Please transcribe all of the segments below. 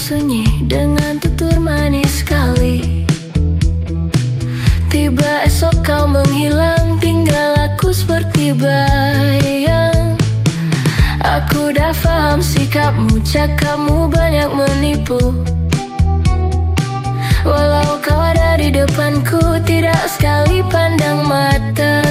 sunyi dengan tutur manis sekali. Tiba esok kau menghilang tinggal aku seperti bayang. Aku dah faham sikapmu cakapmu banyak menipu. Walau kau ada di depanku tidak sekali pandang mataku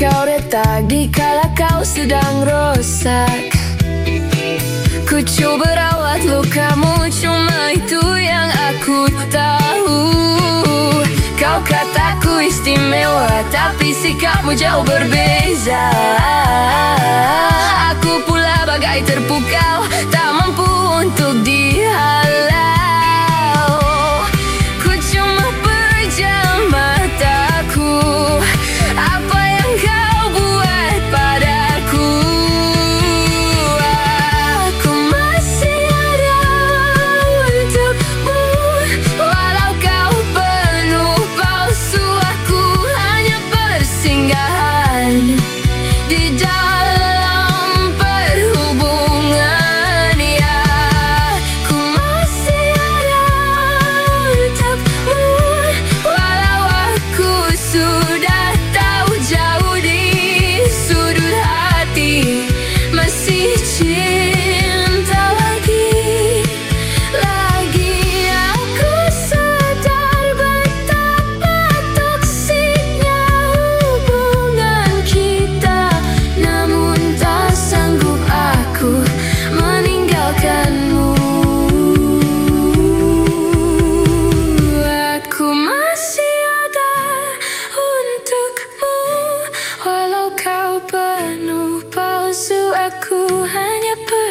kau retak Dikala kau sedang rosak. Ku coba rawat lukamu Cuma itu yang aku tahu. Kau kataku istimewa Tapi sikapmu jauh berbeza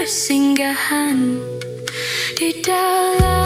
persinggahan di dalam